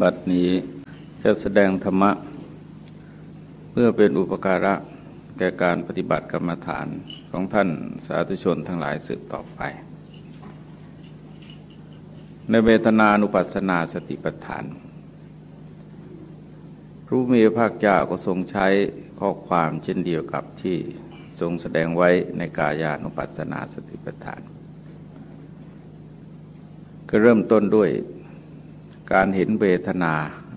บัดนี้จะแสดงธรรมะ เพื่อเป็นอุปการะแก่การปฏิบัติกรรมฐานของท่านสาธุชนทั้งหลายสืบต่อไป ในเวทนานุปัสสนาสติปัฏฐานครูมีภาคเจ้าก็ทรงใช้ข้อความเช่นเดียวกับที่ทรงแสดงไว้ในกายานุปัสสนาสติปัฏฐาน ก็เริ่มต้นด้วย การเห็นเวทนา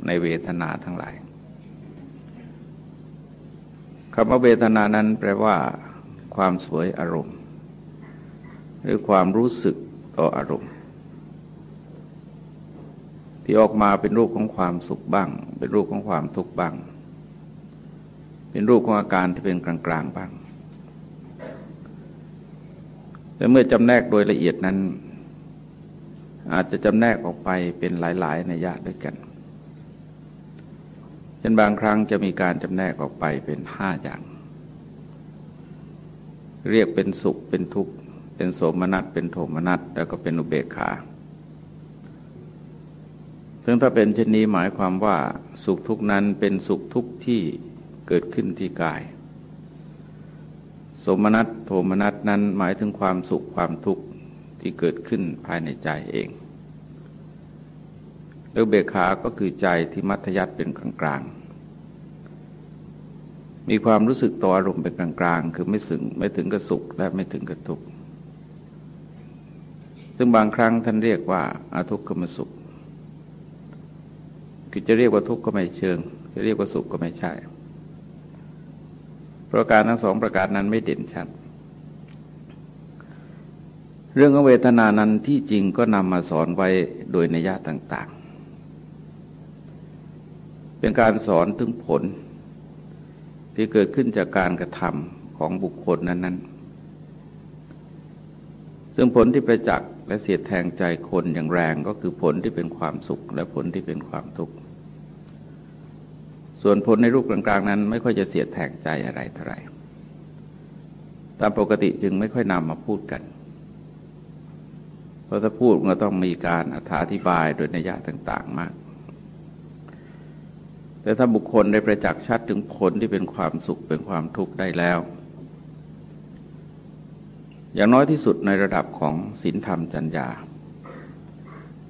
ในเวทนาทั้งหลายคำว่าเวทนานั้นแปลว่า ความสวยอารมณ์ หรือความรู้สึกต่ออารมณ์ ที่ออกมาเป็นรูปของความสุขบ้าง เป็นรูปของความทุกข์บ้าง เป็นรูปของอาการที่เป็นกลางๆบ้างแต่เมื่อจำแนกโดยละเอียดนั้น อาจจะจำแนกออกไปเป็นหลาย ๆ ในญาติด้วยกันเช่นบางครั้งจะมีการจำแนกออกไปเป็นห้าอย่าง เรียกเป็นสุขเป็นทุกข์ เป็นโสมนัสเป็นโทมนัสแล้วก็เป็นอุเบกขาซึ่งถ้าเป็นเช่นนี้หมายความว่าสุขทุกนั้นเป็นสุขทุกที่เกิดขึ้นที่กายโสมนัสโทมนัสนั้นหมายถึงความสุขความทุกข์ ที่เกิดขึ้นภายในใจเองแล้วเบขาก็คือใจที่มัธยัติเป็นกลางๆ มีความรู้สึกต่ออารมณ์เป็นกลางๆ คือไม่ถึงไม่ถึงกระสุขและไม่ถึงกระทุกข์ซึ่งบางครั้งท่านเรียกว่าอาทุกขมสุข คือจะเรียกว่าทุกข์ก็ไม่เชิง จะเรียกว่าสุขก็ไม่ใช่ ประการทั้งสองประการนั้นไม่เด่นชัด เรื่องของเวทนานั้นที่จริงก็นำมาสอนไว้โดยนัยะต่างๆ เป็นการสอนถึงผล ที่เกิดขึ้นจากการกระทำของบุคคลนั้นๆ ซึ่งผลที่ประจักษ์และเสียดแทงใจคนอย่างแรงก็คือผลที่เป็นความสุขและผลที่เป็นความทุกข์ ส่วนผลในรูปกลางๆ นั้น ไม่ค่อยจะเสียดแทงใจอะไรเท่าไหร่ตามปกติจึงไม่ค่อยนำมาพูดกัน เพราะถ้าพูดก็ต้องมีการอธิบายโดยนัยยะต่าง ๆ มาก แต่ถ้าบุคคลได้ประจักษ์ชัดถึงผลที่เป็นความสุขเป็นความทุกข์ได้แล้ว อย่างน้อยที่สุดในระดับของศีลธรรมจัญญา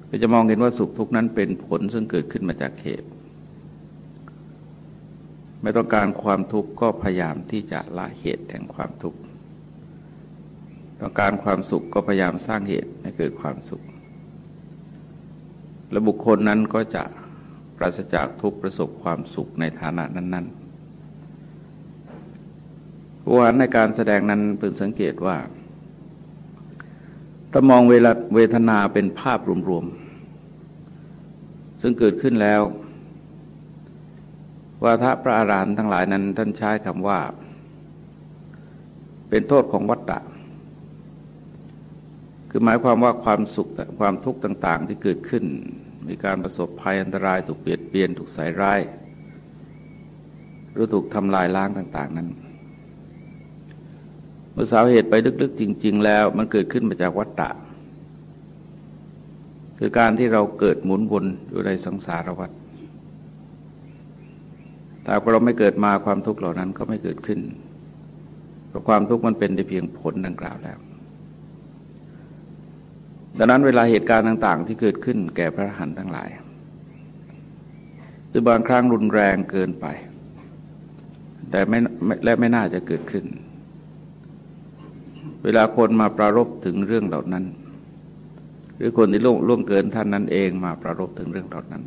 ก็จะมองเห็นว่าสุขทุกข์นั้นเป็นผลซึ่งเกิดขึ้นมาจากเหตุไม่ต้องการความทุกข์ก็พยายามที่จะละเหตุแห่งความทุกข์ ต้องการความสุขก็พยายามสร้างเหตุให้เกิดความสุข และบุคคลนั้นก็จะปราศจากทุกประสบความสุขในฐานะนั้นๆวานในการแสดงนั้นเพิ่งสังเกตว่าถ้ามองเวลาเวทนาเป็นภาพรวมๆ ซึ่งเกิดขึ้นแล้ววาทพระอารหันทั้งหลายนั้นท่านใช้คำว่า เป็นโทษของวัตตะ คือหมายความว่าความสุขความทุกข์ต่าง ๆ ที่เกิดขึ้น มีการประสบภัยอันตรายถูกเปลี่ยนเปลี่ยนถูกใส่ร้ายหรือถูกทำลายล้างต่าง ๆ นั้นเมื่อสาเหตุไปลึกๆ จริง ๆ แล้ว มันเกิดขึ้นมาจากวัฏฏะคือการที่เราเกิดหมุนวนอยู่ในสังสารวัฏถ้าเราไม่เกิดมาความทุกข์เหล่านั้นก็ไม่เกิดขึ้นเพราะความทุกข์มันเป็นได้เพียงผลดังกล่าวแล้ว ดังนั้นเวลาเหตุการณ์ต่าง ๆ ที่เกิดขึ้นแก่พระหันทั้งหลายหรือบางครั้งรุนแรงเกินไป แต่ไม่และไม่น่าจะเกิดขึ้น เวลาคนมาประรบถึงเรื่องเหล่านั้น หรือคนที่ล่วงล่วงเกินท่านนั้นเองมาประรบถึงเรื่องเหล่านั้น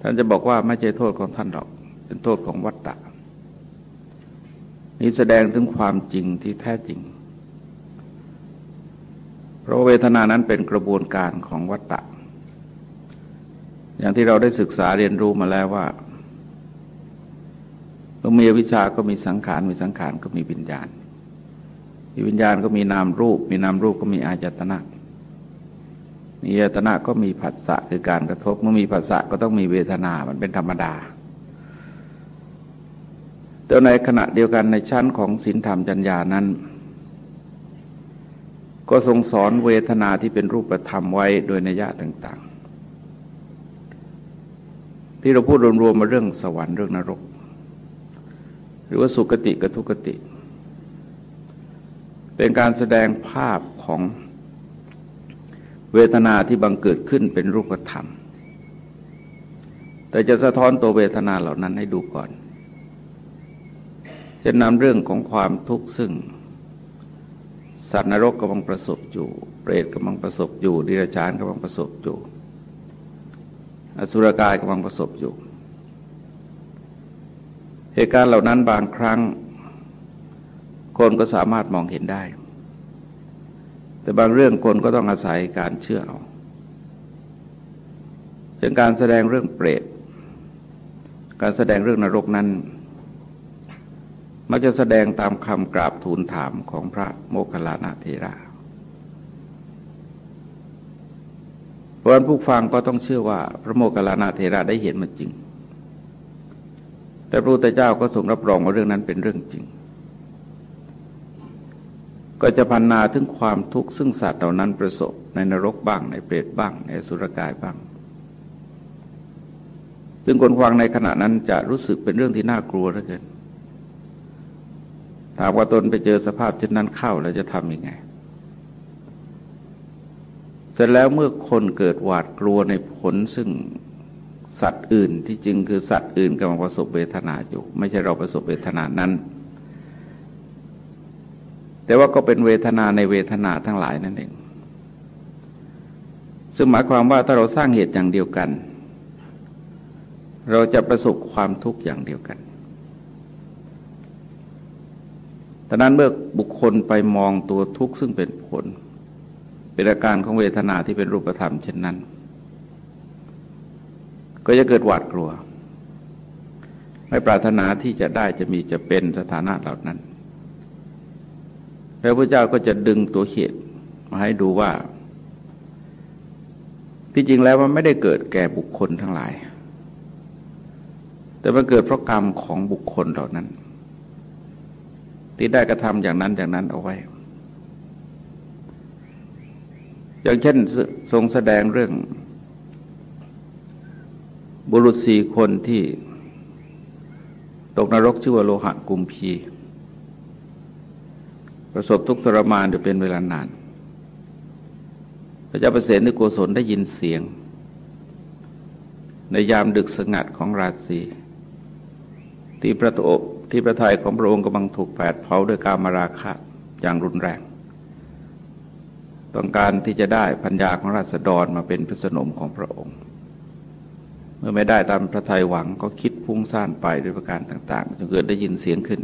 ท่านจะบอกว่าไม่ใช่โทษของท่านหรอก เป็นโทษของวัตตะนี้แสดงถึงความจริงที่แท้จริง ราะเวทนานั้นเป็นกระบวนการของวัตตะ อย่างที่เราได้ศึกษาเรียนรู้มาแล้วว่าเมื่อมีวิชาก็มีสังขาร มีสังขารก็มีวิญญาณ มีวิญญาณก็มีนามรูป มีนามรูปก็มีอายตนะมีอายตนะก็มีผัสสะคือการกระทบ เมื่อมีผัสสะก็ต้องมีเวทนา มันเป็นธรรมดาแต่ในขณะเดียวกันในชั้นของศีลธรรมจัญญานั้น ก็ทรงสอนเวทนาที่เป็นรูปธรรมไว้โดยนัยยะต่างๆ ที่เราพูดรวมๆมาเรื่องสวรรค์เรื่องนรก หรือว่าสุคติกับทุกติ เป็นการแสดงภาพของเวทนาที่บังเกิดขึ้นเป็นรูปธรรม แต่จะสะท้อนตัวเวทนาเหล่านั้นให้ดูก่อน จะนำเรื่องของความทุกข์ซึ่ง สัตว์นรกกำลังประสบอยู่ เปรตกำลังประสบอยู่ดิรชานกำลังประสบอยู่ อสุรกายกำลังประสบอยู่ เหตุการณ์เหล่านั้นบางครั้ง คนก็สามารถมองเห็นได้ แต่บางเรื่องคนก็ต้องอาศัยการเชื่อเอาเช่นการแสดงเรื่องเปรต การแสดงเรื่องนรกนั้น มักจะแสดงตามคำกราบทูลถามของพระโมคคัลลานาเทระเพราะนั้นผู้ฟังก็ต้องเชื่อว่าพระโมคคัลลานาเทระได้เห็นมันจริง แต่พระพุทธเจ้าก็ทรงรับรองว่าเรื่องนั้นเป็นเรื่องจริง ก็จะพันนาถึงความทุกข์ซึ่งสัตว์เหล่านั้นประสบในนรกบ้างในเปรตบ้าง ในสุรกายบ้าง ซึ่งคนฟังในขณะนั้นจะรู้สึกเป็นเรื่องที่น่ากลัวเหลือเกิน ถามว่าตนไปเจอสภาพเช่นนั้นเข้าแล้วจะทำยังไง เสร็จแล้วเมื่อคนเกิดหวาดกลัวในผลซึ่งสัตว์อื่นที่จริงคือสัตว์อื่นกำลังประสบเวทนาอยู่ ไม่ใช่เราประสบเวทนานั้น แต่ว่าก็เป็นเวทนาในเวทนาทั้งหลายนั่นเองซึ่งหมายความว่าถ้าเราสร้างเหตุอย่างเดียวกัน เราจะประสบความทุกข์อย่างเดียวกัน ดังนั้นเมื่อบุคคลไปมองตัวทุกข์ซึ่งเป็นผล เป็นอาการของเวทนาที่เป็นรูปธรรมเช่นนั้น ก็จะเกิดหวาดกลัว ไม่ปรารถนาที่จะได้จะมีจะเป็นสถานะเหล่านั้นพระพุทธเจ้าก็จะดึงตัวเหตุมาให้ดูว่า ที่จริงแล้วมันไม่ได้เกิดแก่บุคคลทั้งหลาย แต่มันเกิดเพราะกรรมของบุคคลเหล่านั้น ที่ได้กระทำอย่างนั้นอย่างนั้นเอาไว้ อย่างเช่นทรงแสดงเรื่อง บุรุษสี่คนที่ ตกนรกชื่อว่าโลหะกุมพี ประสบทุกข์ทรมานอยู่เป็นเวลานาน พระเจ้าประเสริฐในโกศลได้ยินเสียง ในยามดึกสงัดของราศีที่พระโต ที่พระทัยของพระองค์กำลังถูกแผดเผาด้วยการมาราคะอย่างรุนแรง ต้องการที่จะได้พัญญาของราษฎรมาเป็นพระสนมของพระองค์ เมื่อไม่ได้ตามพระทัยหวังก็คิดพุ่งซ่านไปด้วยประการต่างๆจนเกิดได้ยินเสียงขึ้น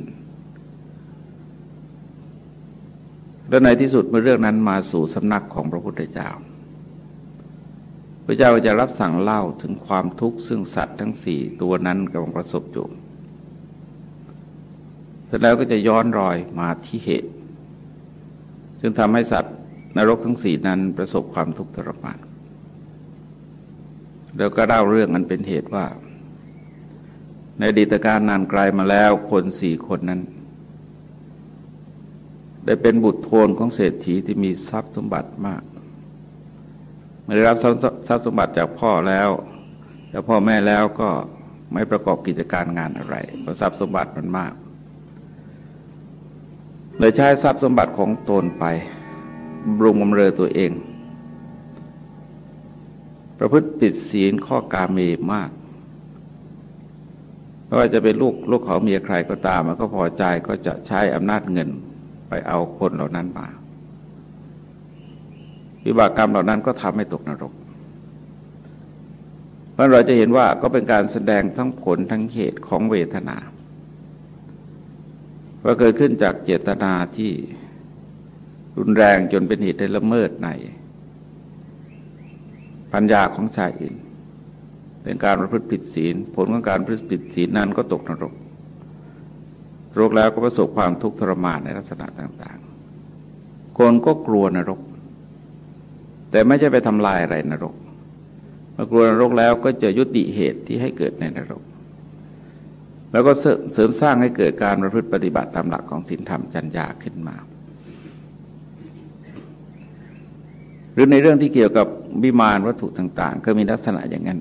แล้วในที่สุดเมื่อเรื่องนั้นมาสู่สำนักของพระพุทธเจ้า พระเจ้าจะรับสั่งเล่าถึงความทุกข์ซึ่งสัตว์ทั้งสี่ตัวนั้นกำลังประสบอยู่ ร็จแล้วก็จะย้อนรอยมาที่เหตุ ซึ่งทำให้สัตว์นรกทั้งสี่นั้นประสบความทุกข์ทรมานแล้วก็เล่าเรื่องนันเป็นเหตุว่า ในอดีตการนานไกลมาแล้วคนสี่คนนั้น ได้เป็นบุตรโทนของเศรษฐีที่มีทรัพย์สมบัติมากเมื่อได้รับทรัพย์สมบัติจากพ่อแล้วจากพ่อแม่แล้วก็ไม่ประกอบกิจการงานอะไรเพราะทรัพย์สมบัติมันมาก เลยใช้ทรัพย์สมบัติของตนไปบรุงบำเรอตัวเอง ประพฤติผิดศีลข้อกาเมมากไม่ว่าจะเป็นลูกลูกเขาเมียใครก็ตาม มันก็พอใจก็จะใช้อำนาจเงินไปเอาคนเหล่านั้นมาวิบากกรรมเหล่านั้นก็ทำให้ตกนรกเพราะเราจะเห็นว่าก็เป็นการแสดงทั้งผลทั้งเหตุของเวทนา ว่าเกิดขึ้นจากเจตนาที่รุนแรงจนเป็นเหตุให้ละเมิดในปัญญาของชายอื่นเป็นการประพฤติผิดศีล ผลของการประพฤติผิดศีลนั้นก็ตกนรกโรคแล้วก็ประสบความทุกข์ทรมานในลักษณะต่างๆ คนก็กลัวนรก แต่ไม่ใช่ไปทำลายอะไรนรกเมื่อกลัวนรกแล้วก็จะยุติเหตุที่ให้เกิดในนรก แล้วก็เสริมสร้างให้เกิดการประพฤติปฏิบัติตามหลักของศีลธรรมจัญญาขึ้นมา หรือในเรื่องที่เกี่ยวกับวิมานวัตถุต่าง ๆ ก็มีลักษณะอย่างนั้น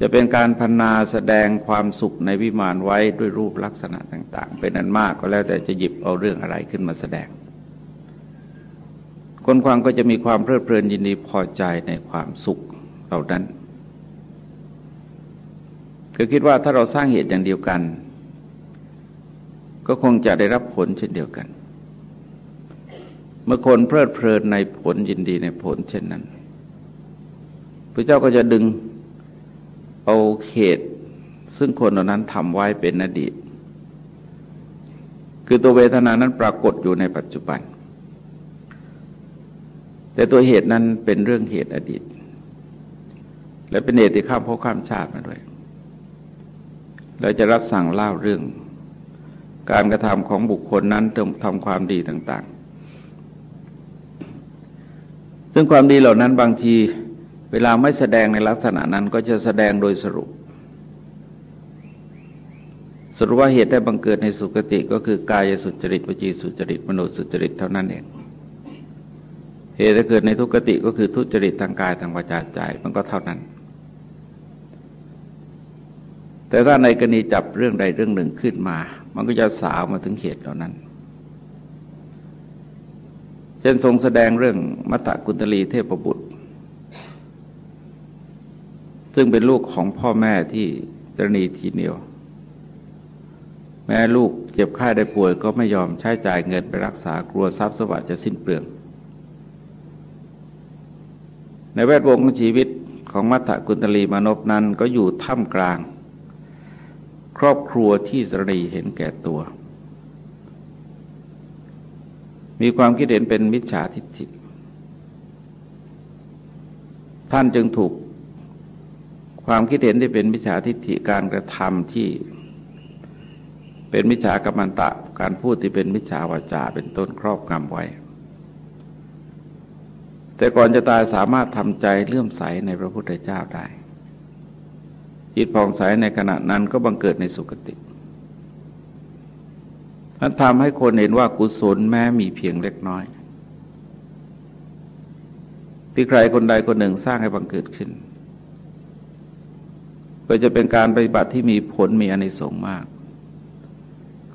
จะเป็นการพันนาแสดงความสุขในวิมานไว้ด้วยรูปลักษณะต่าง ๆ เป็นอันมากก็แล้วแต่จะหยิบเอาเรื่องอะไรขึ้นมาแสดงคนฟังก็จะมีความเพลิดเพลินยินดีพอใจในความสุขเหล่านั้น คือคิดว่าถ้าเราสร้างเหตุอย่างเดียวกัน ก็คงจะได้รับผลเช่นเดียวกัน เมื่อคนเพลิดเพลินในผลยินดีในผลเช่นนั้นพระเจ้าก็จะดึงเอาเหตุซึ่งคนเหล่านั้นทำไว้เป็นอดีต คือตัวเวทนานั้นปรากฏอยู่ในปัจจุบัน แต่ตัวเหตุนั้นเป็นเรื่องเหตุอดีต และเป็นเหตุที่ข้ามภพข้ามชาติมาด้วย เราจะรับสั่งเล่าเรื่อง การกระทำของบุคคลนั้นทำความดีต่าง ๆ ซึ่งความดีเหล่านั้นบางทีเวลาไม่แสดงในลักษณะนั้นก็จะแสดงโดยสรุป สรุปว่าเหตุได้บังเกิดในสุคติก็คือกายสุจริตวจีสุจริตมโนสุจริตเท่านั้นเอง เหตุที่เกิดในทุกติก็คือทุจริตทางกายทางวาจาใจมันก็เท่านั้น แต่ถ้าในกรณีจับเรื่องใดเรื่องหนึ่งขึ้นมา มันก็จะสาวมาถึงเหตุเหล่านั้น เช่นทรงแสดงเรื่องมัตตกุณตลีเทพบุตร ซึ่งเป็นลูกของพ่อแม่ที่ตรณีทีเหนียว แม่ลูกเจ็บไข้ได้ป่วยก็ไม่ยอมใช้จ่ายเงินไปรักษากลัวทรัพย์สมบัติจะสิ้นเปลือง ในแวดวงชีวิตของมัทธกุณตลีมานพนั้นก็อยู่ท่ามกลาง ครอบครัวที่สรีเห็นแก่ตัว มีความคิดเห็นเป็นมิจฉาทิฏฐิท่านจึงถูกความคิดเห็นที่เป็นมิจฉาทิฏฐิการกระทำที่เป็นมิจฉากรรมันตะการพูดที่เป็นมิจฉาวาจาเป็นต้นครอบงำไว้ แต่ก่อนจะตายสามารถทำใจเลื่อมใสในพระพุทธเจ้าได้ จิตผ่องใสในขณะนั้นก็บังเกิดในสุคตินั้นทำให้คนเห็นว่ากุศลแม้มีเพียงเล็กน้อย ที่ใครคนใดคนหนึ่งสร้างให้บังเกิดขึ้น ก็จะเป็นการปฏิบัติที่มีผลมีอนิสงส์มาก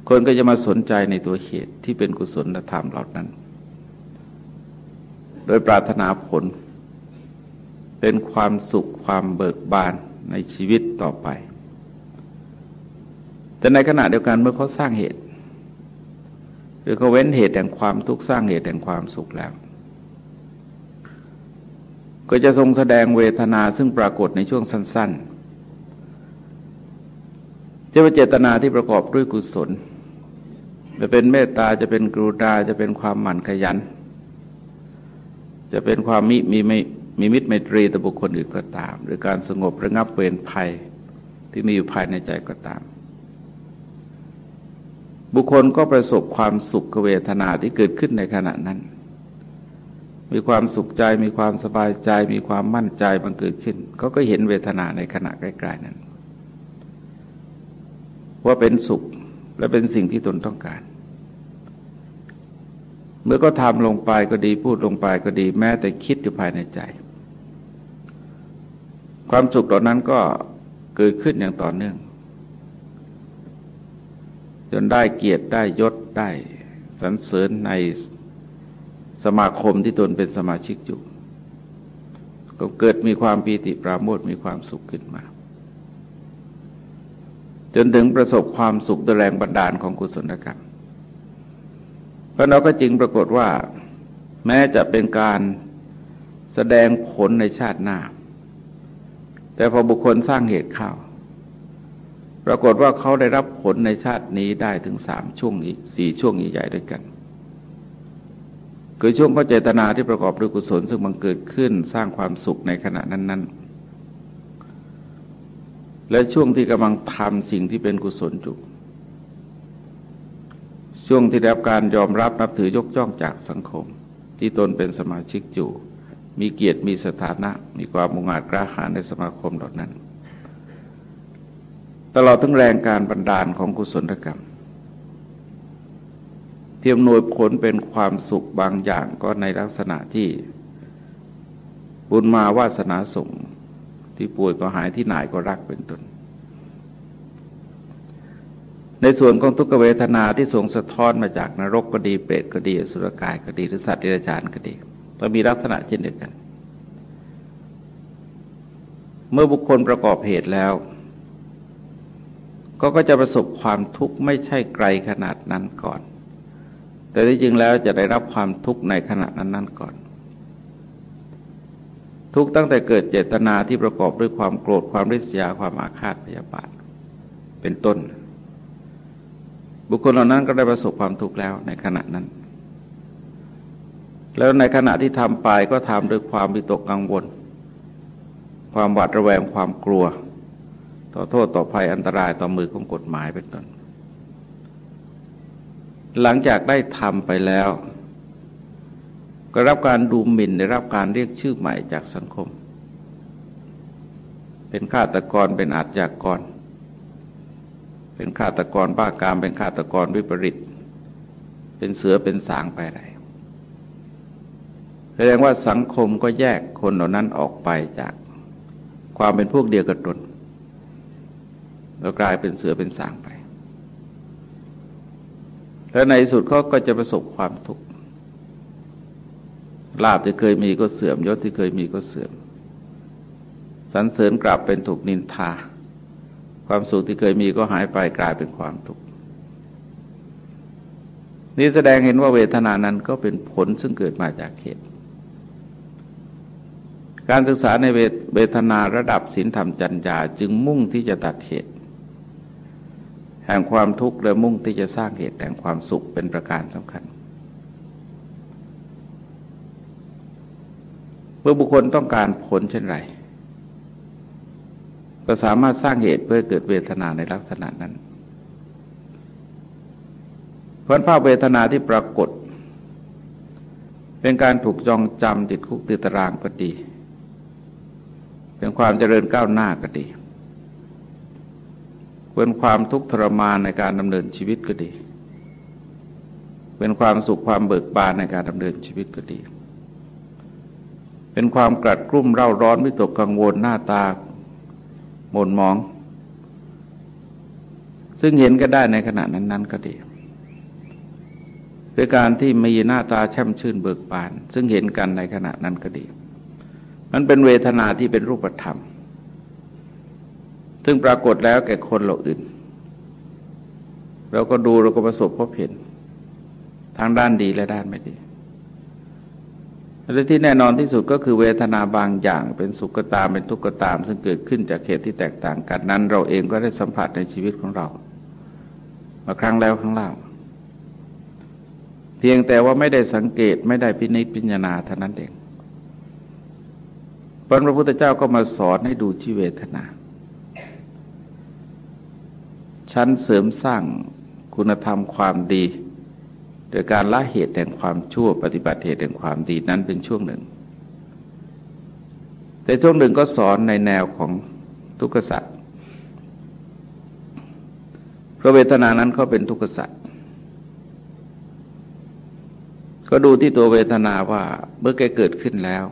คนก็จะมาสนใจในตัวเหตุที่เป็นกุศลธรรมเหล่านั้น โดยปรารถนาผล เป็นความสุขความเบิกบาน ในชีวิตต่อไป แต่ในขณะเดียวกันเมื่อเขาสร้างเหตุ หรือเขาเว้นเหตุแห่งความทุกข์สร้างเหตุแห่งความสุขแล้ว ก็จะทรงแสดงเวทนาซึ่งปรากฏในช่วงสั้น ๆ จะเป็นเจตนาที่ประกอบด้วยกุศล จะเป็นเมตตาจะเป็นกรุณาจะเป็นความหมั่นขยัน จะเป็นความมิมีไม่ มีมิตรไมตรีต่อบุคคลอื่นก็ตาม หรือการสงบระงับเวรภัยที่มีอยู่ภายในใจก็ตาม บุคคลก็ประสบความสุขเวทนาที่เกิดขึ้นในขณะนั้น มีความสุขใจมีความสบายใจ มีความมั่นใจบังเกิดขึ้นเขาก็เห็นเวทนาในขณะใกล้ๆนั้น ว่าเป็นสุขและเป็นสิ่งที่ตนต้องการเมื่อก็ทำลงไปก็ดีพูดลงไปก็ดีแม้แต่คิดอยู่ภายในใจ ความสุขเหล่านั้นก็เกิดขึ้นอย่างต่อเนื่อง จนได้เกียรติได้ยศได้สรรเสริญในสมาคมที่ตนเป็นสมาชิกอยู่ก็เกิดมีความปีติปราโมทมีความสุขขึ้นมา จนถึงประสบความสุขด้วยแรงบันดาลของกุศลกรรมเพราะเราก็จริงปรากฏว่า แม้จะเป็นการแสดงผลในชาติหน้า แต่พอบุคคลสร้างเหตุข้าว ปรากฏว่าเขาได้รับผลในชาตินี้ได้ถึงสามช่วงนี้สี่ช่วงใหญ่ๆด้วยกัน คือช่วงเขาเจตนาที่ประกอบด้วยกุศลซึ่งมันเกิดขึ้นสร้างความสุขในขณะนั้น ๆ และช่วงที่กำลังทำสิ่งที่เป็นกุศลอยู่ช่วงที่ได้รับการยอมรับนับถือยกย่องจากสังคม ที่ตนเป็นสมาชิกอยู่ มีเกียรติมีสถานะ มีความมุ่งอาจกล้าหาญในสมาคมเหล่านั้น ตลอดทั้งแรงการบันดาลของกุศลกรรมเทียมหน่วยผลเป็นความสุขบางอย่างก็ในลักษณะที่ บุญมาวาสนาส่งที่ป่วยก็หายที่ไหนก็รักเป็นต้นในส่วนของทุกขเวทนาที่ทรงสะท้อนมาจากนรกก็ดีเปรตก็ดีสุรกายก็ดีหรือสัตว์ดิรจานก็ดี ก็มีลักษณะเช่นเดียวกัน เมื่อบุคคลประกอบเหตุแล้ว ก็ก็จะประสบความทุกข์ไม่ใช่ไกลขนาดนั้นก่อน แต่ที่จริงแล้วจะได้รับความทุกข์ในขณะนั้นนั้นก่อน ทุกตั้งแต่เกิดเจตนาที่ประกอบด้วยความโกรธความริษยาความอาฆาตพยาบาทเป็นต้น บุคคลเหล่านั้นก็ได้ประสบความทุกข์แล้วในขณะนั้น แล้วในขณะที่ทำไปก็ทำด้วยความวิตกกังวล ความหวาดระแวงความกลัว ต่อโทษต่อภัยอันตรายต่อมือของกฎหมายเป็นต้นหลังจากได้ทำไปแล้ว ก็รับการดูหมิ่นได้รับการเรียกชื่อใหม่จากสังคม เป็นฆาตกรเป็นอาชญากร เป็นฆาตกรบ้ากามเป็นฆาตกรวิปริต เป็นเสือเป็นสางไปอะไร แสดงว่าสังคมก็แยกคนเหล่านั้นออกไปจากความเป็นพวกเดียวกับตนแล้วกลายเป็นเสือเป็นสางไป แล้วในสุดเขาก็จะประสบความทุกข์ลาบที่เคยมีก็เสื่อมยศที่เคยมีก็เสื่อมสรรเสริญกลับเป็นถูกนินทา ความสุขที่เคยมีก็หายไปกลายเป็นความทุกข์นี่แสดงเห็นว่าเวทนานั้นก็เป็นผลซึ่งเกิดมาจากเหตุ การศึกษาในเวทนาระดับศีลธรรมจัญญาจึงมุ่งที่จะตัดเหตุ แห่งความทุกข์และมุ่งที่จะสร้างเหตุแห่งความสุขเป็นประการสำคัญ เมื่อบุคคลต้องการผลเช่นไร ก็สามารถสร้างเหตุเพื่อเกิดเวทนาในลักษณะนั้นเพราะภาพเวทนาที่ปรากฏ เป็นการถูกจองจำติดคุกติดตารางก็ดี เป็นความเจริญก้าวหน้าก็ดีเป็นความทุกข์ทรมานในการดำเนินชีวิตก็ดี เป็นความสุขความเบิกบานในการดำเนินชีวิตก็ดี เป็นความกลัดกลุ้มเร่าร้อนวิตกกังวลหน้าตาหม่นมอง ซึ่งเห็นก็ได้ในขณะนั้น ๆ ก็ดีด้วยการที่มีหน้าตาแช่มชื่นเบิกบาน ซึ่งเห็นกันในขณะนั้นก็ดี มันเป็นเวทนาที่เป็นรูปธรรม ซึ่งปรากฏแล้วแก่คนเราอื่น เราก็ดูเราก็ประสบพบเห็นทางด้านดีและด้านไม่ดีและที่แน่นอนที่สุดก็คือเวทนาบางอย่างเป็นสุขก็ตามเป็นทุกข์ก็ตาม ซึ่งเกิดขึ้นจากเหตุที่แตกต่างกันนั้น เราเองก็ได้สัมผัสในชีวิตของเรา มาครั้งแล้วครั้งเล่า เพียงแต่ว่าไม่ได้สังเกตไม่ได้พินิจพิจารณาเท่านั้นเอง พระพุทธเจ้าก็มาสอนให้ดูที่เวทนา ชั้นเสริมสร้างคุณธรรมความดี โดยการละเหตุแห่งความชั่วปฏิบัติเหตุแห่งความดีนั้นเป็นช่วงหนึ่ง แต่ช่วงหนึ่งก็สอนในแนวของทุกขสัตว์เพราะเวทนานั้นเขาเป็นทุกขสัตว์ก็ดูที่ตัวเวทนาว่าเมื่อแกเกิดขึ้นแล้ว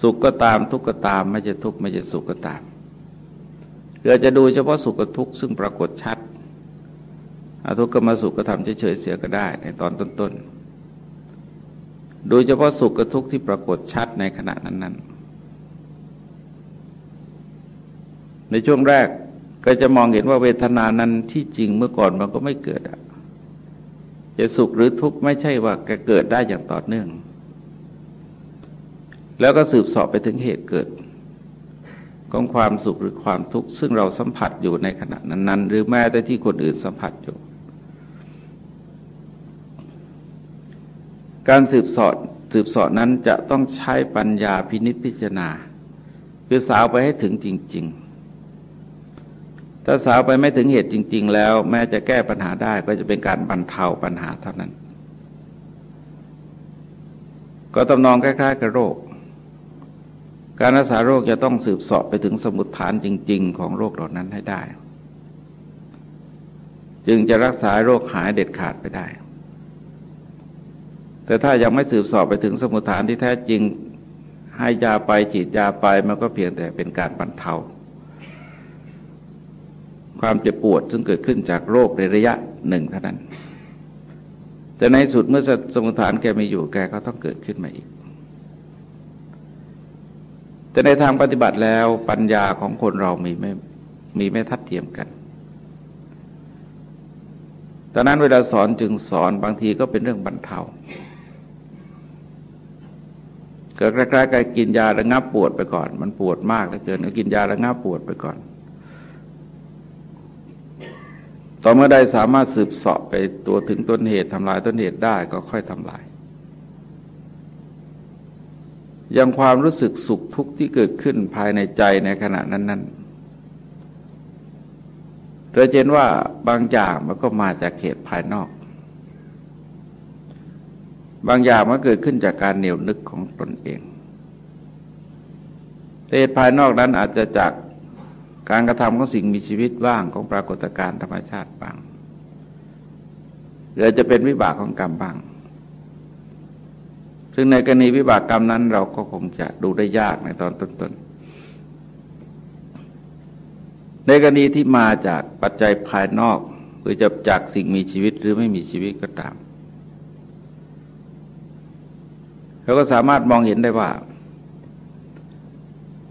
สุขก็ตามทุกข์ก็ตาม ไม่จะทุกข์ไม่จะสุขก็ตามเราจะดูเฉพาะสุขกับทุกข์ซึ่งปรากฏชัดทุกขมาสุขก็ทำเฉยๆเสียก็ได้ในตอนต้นๆ โดยเฉพาะสุขกับทุกข์ที่ปรากฏชัดในขณะนั้น ๆ ในช่วงแรกก็จะมองเห็นว่าเวทนานั้นที่จริงเมื่อก่อนมันก็ไม่เกิดอะจะสุขหรือทุกข์ไม่ใช่ว่าแกเกิดได้อย่างต่อเนื่อง แล้วก็สืบสอบไปถึงเหตุเกิด ของความสุขหรือความทุกข์ซึ่งเราสัมผัสอยู่ในขณะนั้น ๆ หรือแม้แต่ที่คนอื่นสัมผัสอยู่ การสืบสอดสืบสอดนั้นจะต้องใช้ปัญญาพินิจพิจารณา คือสาวไปให้ถึงจริง ๆ ถ้าสาวไปไม่ถึงเหตุจริง ๆ แล้ว แม้จะแก้ปัญหาได้ก็จะเป็นการบรรเทาปัญหาเท่านั้น ก็ตำนองคล้ายๆกับโรค การรักษาโรคจะต้องสืบสอบไปถึงสมุดฐานจริง ๆ ของโรคเหล่านั้นให้ได้ จึงจะรักษาโรคหายเด็ดขาดไปได้ แต่ถ้ายังไม่สืบสอบไปถึงสมุทฐานที่แท้จริงให้ยาไปฉีดยาไปมันก็เพียงแต่เป็นการบรรเทา ความเจ็บปวดซึ่งเกิดขึ้นจากโรคในระยะหนึ่งเท่านั้น แต่ในสุดเมื่อสมุทฐานแกไม่อยู่แกก็ต้องเกิดขึ้นมาอีก แต่ในทางปฏิบัติแล้วปัญญาของคนเรามีไม่มีไม่ทัดเทียมกันตอนนั้นเวลาสอนจึงสอนบางทีก็เป็นเรื่องบรรเทาเกิดใกล้ๆกับกินยาระงับปวดไปก่อน มันปวดมากเหลือเกินก็กินยาระงับปวดไปก่อน ต่อเมื่อใดสามารถสืบเสาะไปตัวถึงต้นเหตุทำลายต้นเหตุได้ก็ค่อยทำลาย อ ย่างความรู้สึกสุขทุกข์ที่เกิดขึ้นภายในใจในขณะนั้นๆเราเห็นว่าบางอย่างมันก็มาจากเหตุภายนอก บางอย่างมันเกิดขึ้นจากการเหนียวนึกของตนเองเหตุภายนอกนั้นอาจจะจากการกระทำของสิ่งมีชีวิตบ้างของปรากฏการณ์ธรรมชาติบ้างหรือจะเป็นวิบากของกรรมบ้าง ซึ่งในกรณีวิบากกรรมนั้น เราก็คงจะดูได้ยากในตอนต้นๆ ในกรณีที่มาจากปัจจัยภายนอกหรือจะจากสิ่งมีชีวิตหรือไม่มีชีวิตก็ตามเราก็สามารถมองเห็นได้ว่า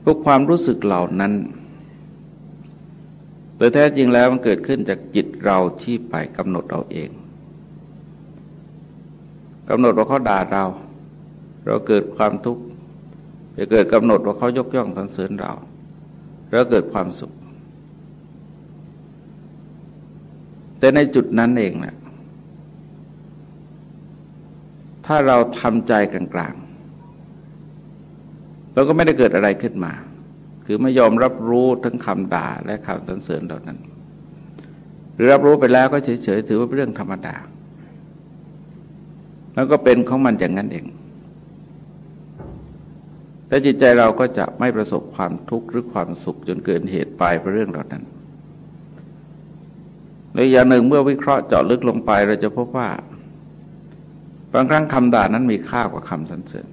พวกความรู้สึกเหล่านั้นโดยแท้จริงแล้วมันเกิดขึ้นจากจิตเราที่ไปกำหนดเราเองกำหนดว่าเขาด่าเรา เราเกิดความทุกข์ไปเกิดกำหนดว่าเขายกย่องสรรเสริญเราเราเกิดความสุข แต่ในจุดนั้นเองนะ่ยถ้าเราทำใจกลางๆเราก็ไม่ได้เกิดอะไรขึ้นมา คือไม่ยอมรับรู้ทั้งคำด่าและคำสรรเสริญเหล่านั้น หรือรับรู้ไปแล้วก็เฉยๆถือว่าเป็นเรื่องธรรมดาแล้วก็เป็นของมันอย่างนั้นเอง แต่จิตใจเราก็จะไม่ประสบความทุกข์หรือความสุขจนเกินเหตุไปเพราะเรื่องเหล่านั้นและอย่างหนึ่งเมื่อวิเคราะห์เจาะลึกลงไปเราจะพบว่า บางครั้งคำด่านั้นมีค่ากว่าคำสรรเสริญ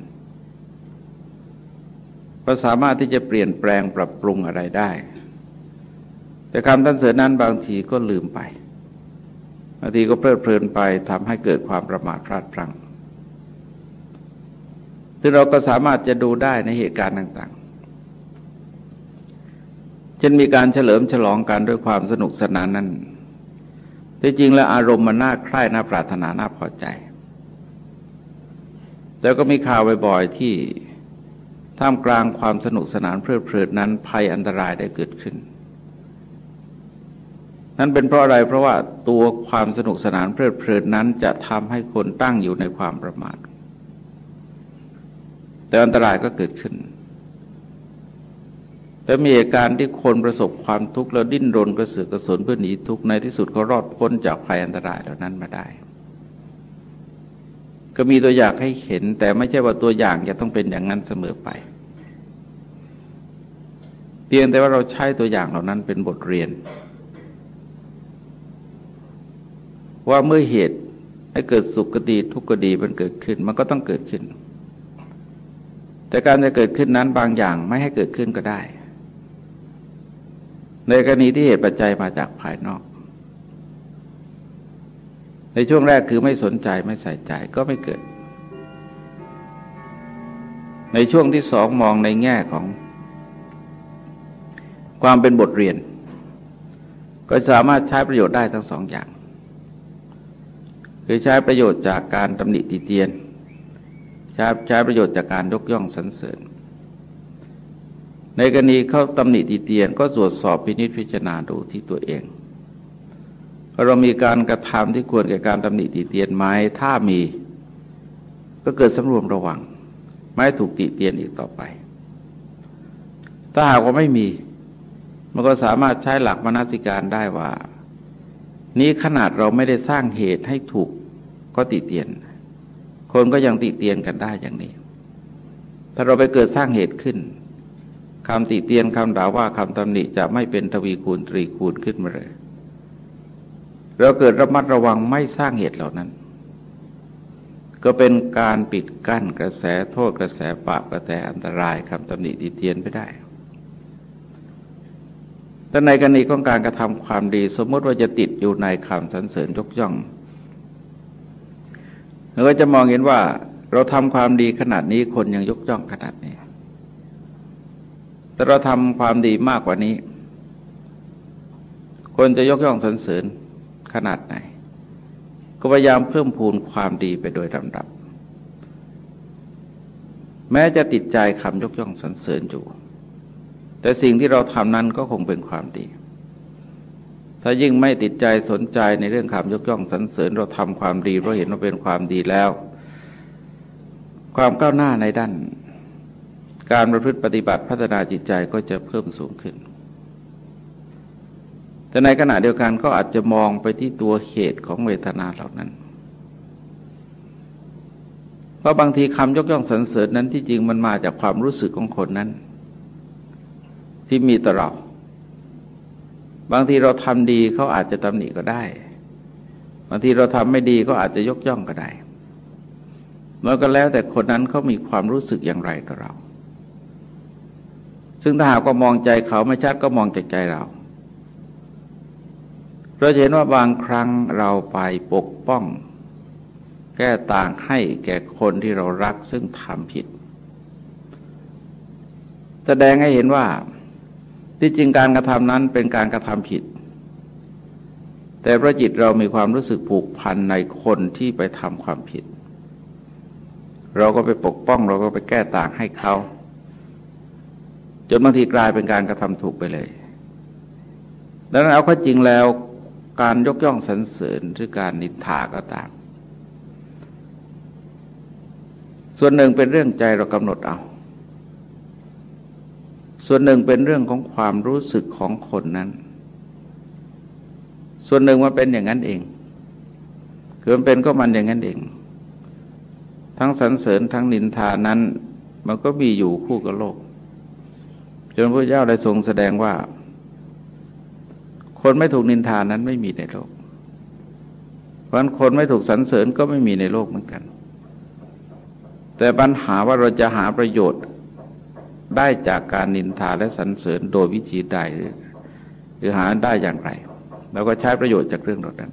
ก็สามารถที่จะเปลี่ยนแปลงปรับปรุงอะไรได้ แต่คำสรรเสริญนั้นบางทีก็ลืมไปบางทีก็เพลิดเพลินไปทำให้เกิดความประมาทพลาดพลั้ง ซึ่งเราก็สามารถจะดูได้ในเหตุการณ์ต่างๆเช่นมีการเฉลิมฉลองกันด้วยความสนุกสนานนั้นที่จริงแล้วอารมณ์มันน่าใคร่น่าปรารถนาน่าพอใจ แล้วก็มีข่าวบ่อยๆที่ท่ามกลางความสนุกสนานเพลิดเพลินนั้นภัยอันตรายได้เกิดขึ้น นั่นเป็นเพราะอะไรเพราะว่าตัวความสนุกสนานเพลิดเพลินนั้นจะทำให้คนตั้งอยู่ในความประมาท แต่อันตรายก็เกิดขึ้น และมีเหตุการณ์ที่คนประสบความทุกข์แล้วดิ้นรนกระเสือกกระสนเพื่อหนีทุกข์ในที่สุดเขารอดพ้นจากภัยอันตรายเหล่านั้นมาได้ ก็มีตัวอย่างให้เห็น แต่ไม่ใช่ว่าตัวอย่างจะต้องเป็นอย่างนั้นเสมอไป เพียงแต่ว่าเราใช้ตัวอย่างเหล่านั้นเป็นบทเรียน ว่าเมื่อเหตุให้เกิดสุขก็ดีทุกข์ก็ดีมันเกิดขึ้น มันก็ต้องเกิดขึ้น แต่การจะเกิดขึ้นนั้นบางอย่างไม่ให้เกิดขึ้นก็ได้ ในกรณีที่เหตุปัจจัยมาจากภายนอก ในช่วงแรกคือไม่สนใจไม่ใส่ใจก็ไม่เกิด ในช่วงที่สองมองในแง่ของความเป็นบทเรียน ก็สามารถใช้ประโยชน์ได้ทั้งสองอย่าง คือใช้ประโยชน์จากการตำหนิติเตียน ใช้ใช้ประโยชน์จากการยกย่องสรรเสริญ ในกรณีเขาตำหนิติเตียนก็ตรวจสอบพินิจพิจารณาดูที่ตัวเองเรามีการกระทำที่ควรแก่การตำหนิติเตียนไหมถ้ามีก็เกิดสำรวมระวัง ไม่ถูกติเตียนอีกต่อไป ถ้าหากว่าไม่มี มันก็สามารถใช้หลักมนสิการได้ว่า นี้ขนาดเราไม่ได้สร้างเหตุให้ถูกก็ติเตียน คนก็ยังติเตียนกันได้อย่างนี้ ถ้าเราไปเกิดสร้างเหตุขึ้นคำติเตียนคำด่าว่าคำตำหนิจะไม่เป็นทวีคูณตรีคูณขึ้นมาเลย เราเกิดระมัดระวังไม่สร้างเหตุเหล่านั้น ก็เป็นการปิดกั้นกระแสโทษกระแสบาปกระแสอันตรายคำตำหนิติเตียนไปได้แต่ในกรณีของการกระทำความดี สมมติว่าจะติดอยู่ในคำสรรเสริญยกย่อง เราก็จะมองเห็นว่า เราทำความดีขนาดนี้คนยังยกย่องขนาดนี้ แต่เราทำความดีมากกว่านี้ คนจะยกย่องสรรเสริญขนาดไหน ก็พยายามเพิ่มพูนความดีไปโดยลำดับ แม้จะติดใจคำยกย่องสรรเสริญอยู่ แต่สิ่งที่เราทำนั้นก็คงเป็นความดี ถ้ายิ่งไม่ติดใจสนใจในเรื่องคำยกย่องสรรเสริญเราทำความดีเราเห็นว่าเป็นความดีแล้ว ความก้าวหน้าในด้าน การประพฤติปฏิบัติพัฒนาจิตใจก็จะเพิ่มสูงขึ้น แต่ในขณะเดียวกันก็อาจจะมองไปที่ตัวเหตุของเวทนาเหล่านั้นเพราะบางทีคำยกย่องสรรเสริญนั้นที่จริงมันมาจากความรู้สึกของคนนั้น ที่มีต่อเรา บางทีเราทำดีเขาอาจจะตำหนิก็ได้ บางทีเราทำไม่ดีก็อาจจะยกย่องก็ได้มันก็แล้วแต่คนนั้นเขามีความรู้สึกอย่างไรต่อเรา ซึ่งถ้าหากว่ามองใจเขาไม่ชัดก็มองจากใจเรา เราเห็นว่าบางครั้งเราไปปกป้อง แก้ต่างให้แก่คนที่เรารักซึ่งทำผิด แสดงให้เห็นว่า ที่จริงการกระทำนั้นเป็นการกระทำผิด แต่พระจิตเรามีความรู้สึกผูกพันในคนที่ไปทำความผิด เราก็ไปปกป้องเราก็ไปแก้ต่างให้เขาจนบางทีกลายเป็นการกระทำถูกไปเลย ดังนั้นเอาข้อจริงแล้วการยกย่องสรรเสริญหรือการนินทาก็ตาม ส่วนหนึ่งเป็นเรื่องใจเรากำหนดเอา ส่วนหนึ่งเป็นเรื่องของความรู้สึกของคนนั้น ส่วนหนึ่งมันเป็นอย่างนั้นเอง คือมันเป็นก็มันอย่างนั้นเอง ทั้งสรรเสริญทั้งนินทานั้น มันก็มีอยู่คู่กับโลก จนพระเจ้าได้ทรงแสดงว่า คนไม่ถูกนินทานั้นไม่มีในโลก เพราะคนไม่ถูกสรรเสริญก็ไม่มีในโลกเหมือนกัน แต่ปัญหาว่าเราจะหาประโยชน์ ได้จากการนินทาและสรรเสริญโดยวิธีใดหรือหาได้อย่างไรเราก็ใช้ประโยชน์จากเรื่องเหล่านั้น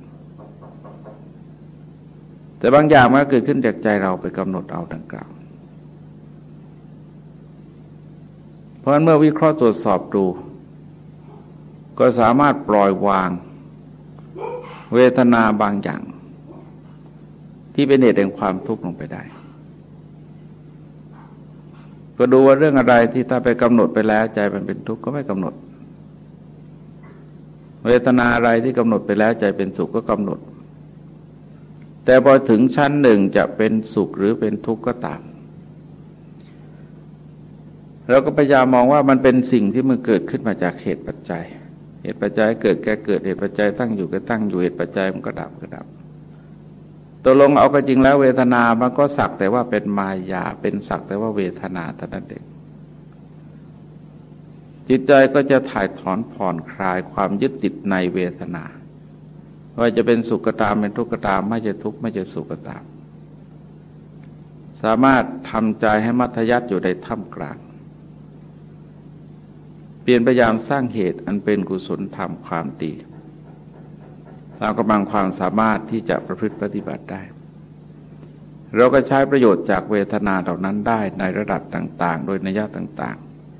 แต่บางอย่างมันเกิดขึ้นจากใจเราไปกำหนดเอาดังกล่าว เพราะฉะนั้นเมื่อวิเคราะห์ตรวจสอบดู ก็สามารถปล่อยวาง เวทนาบางอย่าง ที่เป็นเหตุแห่งความทุกข์ลงไปได้ ก็ดูว่าเรื่องอะไรที่ถ้าไปกำหนดไปแล้วใจมันเป็นทุกข์ก็ไม่กำหนด เวทนาอะไรที่กำหนดไปแล้วใจเป็นสุขก็กำหนด แต่พอถึงชั้นหนึ่งจะเป็นสุขหรือเป็นทุกข์ก็ตามเราก็พยายามมองว่ามันเป็นสิ่งที่มันเกิดขึ้นมาจากเหตุปัจจัย เหตุปัจจัยเกิดแก่เกิดเหตุปัจจัยตั้งอยู่ก็ตั้งอยู่เหตุปัจจัยมันก็ดับก็ดับ ตัวลงเอาก็จริงแล้วเวทนา มันก็สักแต่ว่าเป็นมายา เป็นสักแต่ว่าเวทนาเท่านั้นเองจิตใจก็จะถ่ายถอนผ่อนคลายความยึดติดในเวทนา ว่าจะเป็นสุขก็ตามเป็นทุกข์ก็ตาม ไม่จะทุกข์ไม่จะสุขก็ตาม สามารถทำใจให้มัธยัติอยู่ในท่ามกลาง เปลี่ยนพยายามสร้างเหตุอันเป็นกุศลธรรมความดีามกำลังความสามารถที่จะประพฤติปฏิบัติได้ เราก็ใช้ประโยชน์จากเวทนาเหล่านั้นได้ในระดับต่าง ๆ โดยนัยยะต่าง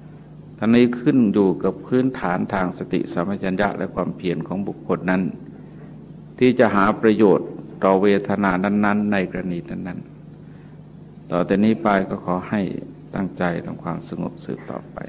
ๆทั้งนี้ขึ้นอยู่กับพื้นฐานทางสติสัมปชัญญะและความเพียรของบุคคลนั้น ที่จะหาประโยชน์ต่อเวทนานั้น ๆ ในกรณีนั้นๆต่อแต่นี้ไปก็ขอให้ตั้งใจทำความสงบสืบต่อไป